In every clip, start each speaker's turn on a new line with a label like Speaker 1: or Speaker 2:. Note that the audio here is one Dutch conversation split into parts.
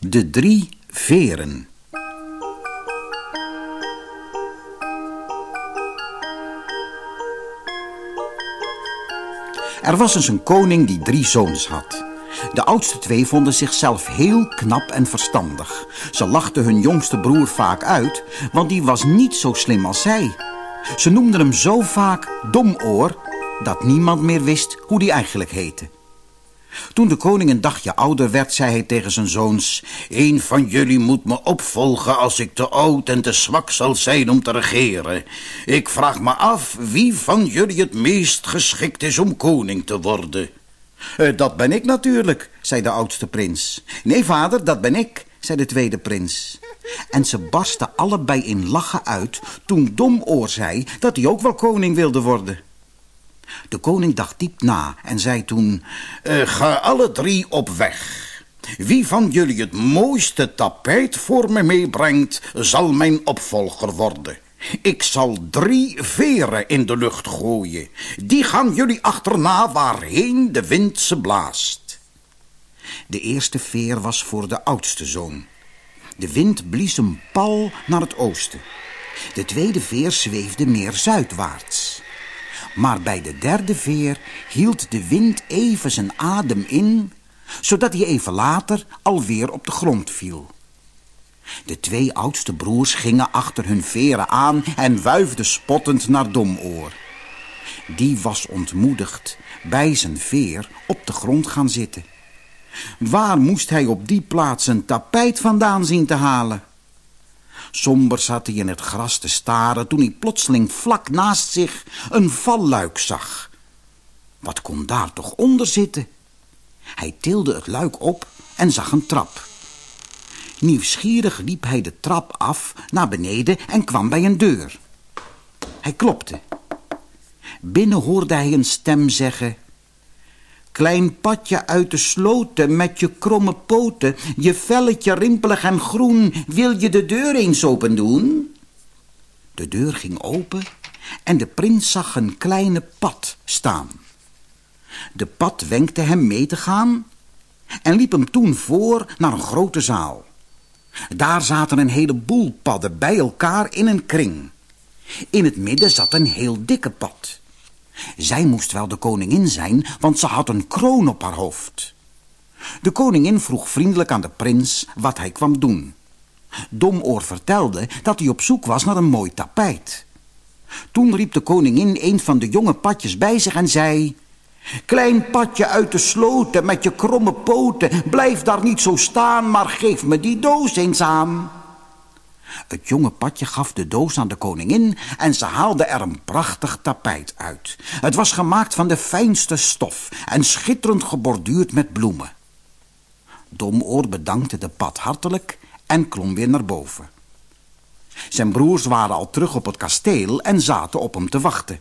Speaker 1: De drie veren. Er was eens een koning die drie zoons had. De oudste twee vonden zichzelf heel knap en verstandig. Ze lachten hun jongste broer vaak uit, want die was niet zo slim als zij. Ze noemden hem zo vaak domoor dat niemand meer wist hoe die eigenlijk heette. Toen de koning een dagje ouder werd, zei hij tegen zijn zoons... Een van jullie moet me opvolgen als ik te oud en te zwak zal zijn om te regeren. Ik vraag me af wie van jullie het meest geschikt is om koning te worden. Eh, dat ben ik natuurlijk, zei de oudste prins. Nee, vader, dat ben ik, zei de tweede prins. En ze barsten allebei in lachen uit toen Domoor zei dat hij ook wel koning wilde worden. De koning dacht diep na en zei toen... Uh, ga alle drie op weg. Wie van jullie het mooiste tapijt voor me meebrengt... zal mijn opvolger worden. Ik zal drie veren in de lucht gooien. Die gaan jullie achterna waarheen de wind ze blaast. De eerste veer was voor de oudste zoon. De wind blies hem pal naar het oosten. De tweede veer zweefde meer zuidwaarts. Maar bij de derde veer hield de wind even zijn adem in... zodat hij even later alweer op de grond viel. De twee oudste broers gingen achter hun veren aan... en wuifden spottend naar Domoor. Die was ontmoedigd bij zijn veer op de grond gaan zitten. Waar moest hij op die plaats een tapijt vandaan zien te halen? Somber zat hij in het gras te staren toen hij plotseling vlak naast zich een valluik zag. Wat kon daar toch onder zitten? Hij tilde het luik op en zag een trap. Nieuwsgierig liep hij de trap af naar beneden en kwam bij een deur. Hij klopte. Binnen hoorde hij een stem zeggen... Klein padje uit de sloten met je kromme poten, je velletje rimpelig en groen, wil je de deur eens open doen? De deur ging open en de prins zag een kleine pad staan. De pad wenkte hem mee te gaan en liep hem toen voor naar een grote zaal. Daar zaten een heleboel padden bij elkaar in een kring. In het midden zat een heel dikke pad. Zij moest wel de koningin zijn, want ze had een kroon op haar hoofd. De koningin vroeg vriendelijk aan de prins wat hij kwam doen. Domoor vertelde dat hij op zoek was naar een mooi tapijt. Toen riep de koningin een van de jonge padjes bij zich en zei... Klein padje uit de sloten met je kromme poten, blijf daar niet zo staan, maar geef me die doos eens aan. Het jonge padje gaf de doos aan de koningin en ze haalde er een prachtig tapijt uit. Het was gemaakt van de fijnste stof en schitterend geborduurd met bloemen. Domoor bedankte de pad hartelijk en klom weer naar boven. Zijn broers waren al terug op het kasteel en zaten op hem te wachten.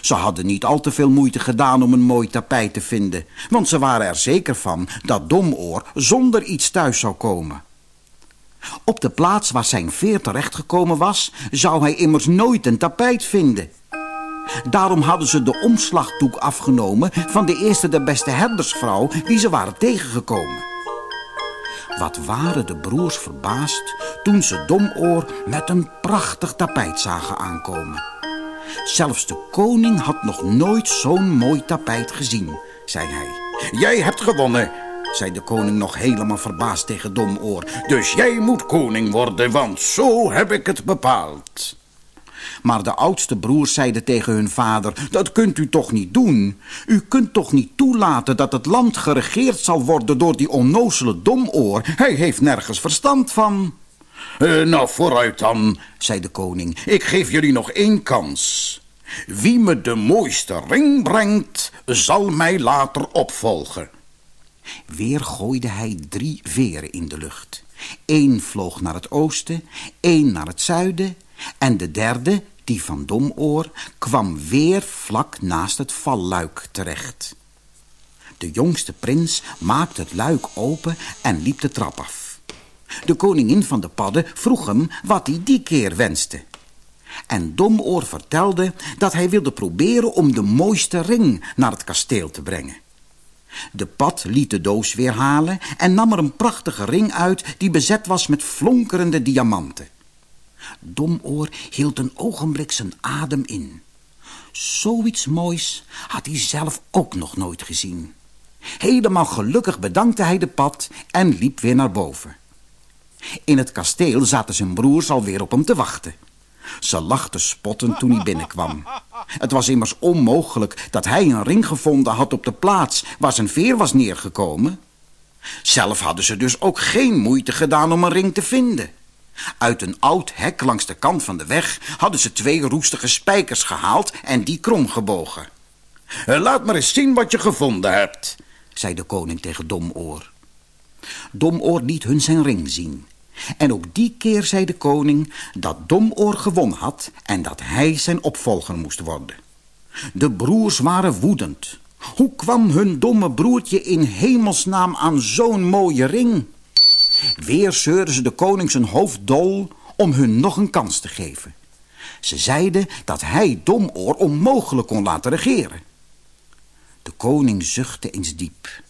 Speaker 1: Ze hadden niet al te veel moeite gedaan om een mooi tapijt te vinden, want ze waren er zeker van dat Domoor zonder iets thuis zou komen. Op de plaats waar zijn veer terechtgekomen was, zou hij immers nooit een tapijt vinden. Daarom hadden ze de omslagdoek afgenomen van de eerste de beste herdersvrouw die ze waren tegengekomen. Wat waren de broers verbaasd toen ze Domoor met een prachtig tapijt zagen aankomen. Zelfs de koning had nog nooit zo'n mooi tapijt gezien, zei hij. Jij hebt gewonnen, zei de koning nog helemaal verbaasd tegen Domoor. Dus jij moet koning worden, want zo heb ik het bepaald. Maar de oudste broers zeiden tegen hun vader, dat kunt u toch niet doen? U kunt toch niet toelaten dat het land geregeerd zal worden door die onnozele domoor? Hij heeft nergens verstand van. Uh, nou, vooruit dan, zei de koning. Ik geef jullie nog één kans. Wie me de mooiste ring brengt, zal mij later opvolgen. Weer gooide hij drie veren in de lucht. Eén vloog naar het oosten, één naar het zuiden... en de derde, die van Domoor, kwam weer vlak naast het valluik terecht. De jongste prins maakte het luik open en liep de trap af. De koningin van de padden vroeg hem wat hij die keer wenste. En Domoor vertelde dat hij wilde proberen om de mooiste ring naar het kasteel te brengen. De pad liet de doos weer halen en nam er een prachtige ring uit die bezet was met flonkerende diamanten. Domoor hield een ogenblik zijn adem in. Zoiets moois had hij zelf ook nog nooit gezien. Helemaal gelukkig bedankte hij de pad en liep weer naar boven. In het kasteel zaten zijn broers alweer op hem te wachten. Ze lachten spottend toen hij binnenkwam. Het was immers onmogelijk dat hij een ring gevonden had op de plaats waar zijn veer was neergekomen. Zelf hadden ze dus ook geen moeite gedaan om een ring te vinden. Uit een oud hek langs de kant van de weg hadden ze twee roestige spijkers gehaald en die krom gebogen. Laat maar eens zien wat je gevonden hebt, zei de koning tegen Domoor. Domoor liet hun zijn ring zien. En ook die keer zei de koning dat Domoor gewonnen had en dat hij zijn opvolger moest worden. De broers waren woedend. Hoe kwam hun domme broertje in hemelsnaam aan zo'n mooie ring? Weer zeurden ze de koning zijn hoofd dol om hun nog een kans te geven. Ze zeiden dat hij Domoor onmogelijk kon laten regeren. De koning zuchtte eens diep.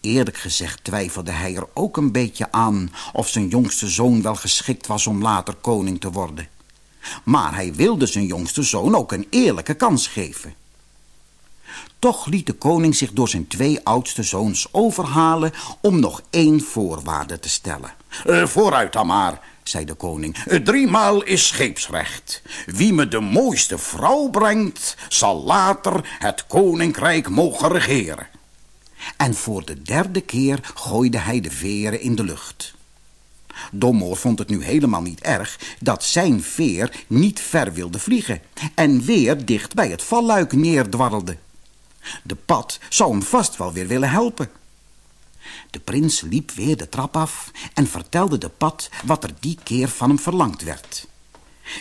Speaker 1: Eerlijk gezegd twijfelde hij er ook een beetje aan of zijn jongste zoon wel geschikt was om later koning te worden. Maar hij wilde zijn jongste zoon ook een eerlijke kans geven. Toch liet de koning zich door zijn twee oudste zoons overhalen om nog één voorwaarde te stellen. Uh, vooruit dan maar, zei de koning. Uh, driemaal is scheepsrecht. Wie me de mooiste vrouw brengt, zal later het koninkrijk mogen regeren. En voor de derde keer gooide hij de veren in de lucht. Domoor vond het nu helemaal niet erg dat zijn veer niet ver wilde vliegen en weer dicht bij het valluik neerdwarrelde. De pad zou hem vast wel weer willen helpen. De prins liep weer de trap af en vertelde de pad wat er die keer van hem verlangd werd.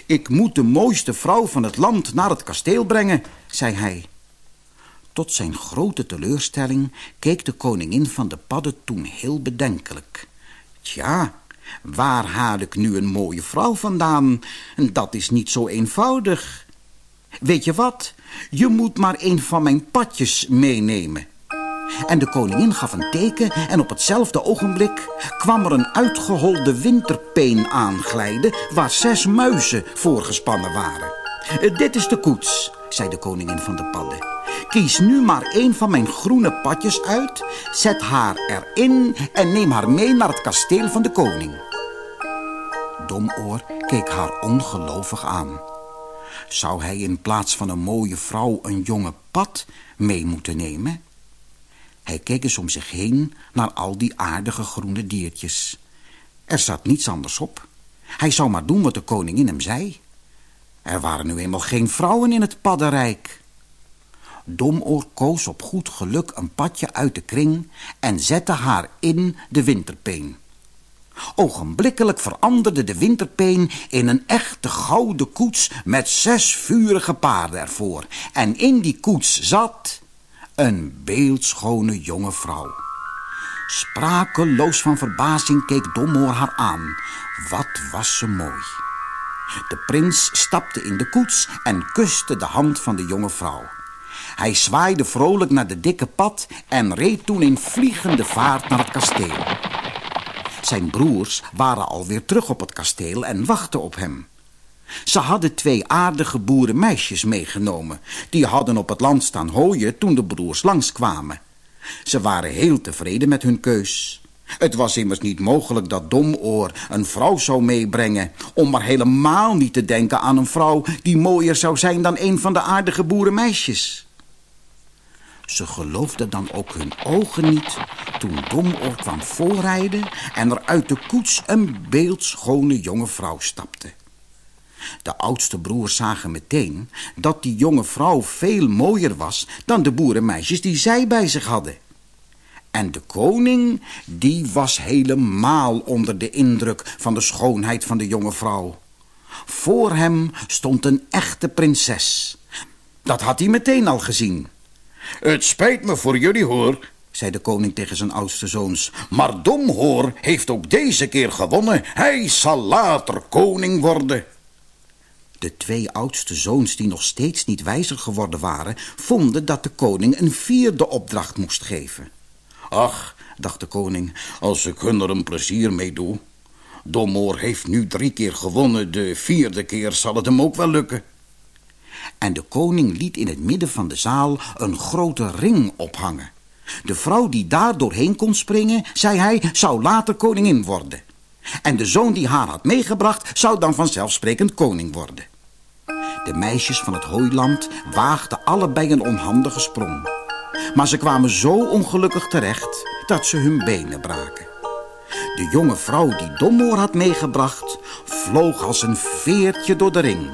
Speaker 1: Ik moet de mooiste vrouw van het land naar het kasteel brengen, zei hij. Tot zijn grote teleurstelling keek de koningin van de padden toen heel bedenkelijk. Tja, waar haal ik nu een mooie vrouw vandaan? Dat is niet zo eenvoudig. Weet je wat? Je moet maar een van mijn padjes meenemen. En de koningin gaf een teken en op hetzelfde ogenblik kwam er een uitgeholde winterpeen aanglijden waar zes muizen voorgespannen waren. Dit is de koets, zei de koningin van de padden. Kies nu maar een van mijn groene padjes uit, zet haar erin en neem haar mee naar het kasteel van de koning. Domoor keek haar ongelovig aan. Zou hij in plaats van een mooie vrouw een jonge pad mee moeten nemen? Hij keek eens om zich heen naar al die aardige groene diertjes. Er zat niets anders op. Hij zou maar doen wat de koningin hem zei. Er waren nu eenmaal geen vrouwen in het paddenrijk. Domoor koos op goed geluk een padje uit de kring en zette haar in de winterpeen. Ogenblikkelijk veranderde de winterpeen in een echte gouden koets met zes vurige paarden ervoor. En in die koets zat een beeldschone jonge vrouw. Sprakeloos van verbazing keek Domoor haar aan. Wat was ze mooi. De prins stapte in de koets en kuste de hand van de jonge vrouw. Hij zwaaide vrolijk naar de dikke pad en reed toen in vliegende vaart naar het kasteel. Zijn broers waren alweer terug op het kasteel en wachten op hem. Ze hadden twee aardige boerenmeisjes meegenomen. Die hadden op het land staan hooien toen de broers langskwamen. Ze waren heel tevreden met hun keus. Het was immers niet mogelijk dat Domoor een vrouw zou meebrengen... om maar helemaal niet te denken aan een vrouw die mooier zou zijn dan een van de aardige boerenmeisjes. Ze geloofden dan ook hun ogen niet toen Domoor kwam voorrijden en er uit de koets een beeldschone jonge vrouw stapte. De oudste broers zagen meteen dat die jonge vrouw veel mooier was dan de boerenmeisjes die zij bij zich hadden. En de koning, die was helemaal onder de indruk van de schoonheid van de jonge vrouw. Voor hem stond een echte prinses. Dat had hij meteen al gezien. Het spijt me voor jullie hoor, zei de koning tegen zijn oudste zoons. Maar Domhoor heeft ook deze keer gewonnen. Hij zal later koning worden. De twee oudste zoons die nog steeds niet wijzer geworden waren... vonden dat de koning een vierde opdracht moest geven. Ach, dacht de koning, als ik hun er een plezier mee doe... Domoor heeft nu drie keer gewonnen, de vierde keer zal het hem ook wel lukken. En de koning liet in het midden van de zaal een grote ring ophangen. De vrouw die daar doorheen kon springen, zei hij, zou later koningin worden. En de zoon die haar had meegebracht, zou dan vanzelfsprekend koning worden. De meisjes van het hooiland waagden allebei een onhandige sprong. Maar ze kwamen zo ongelukkig terecht dat ze hun benen braken. De jonge vrouw die Domoor had meegebracht, vloog als een veertje door de ring.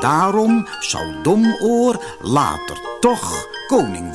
Speaker 1: Daarom zou Domoor later toch koning.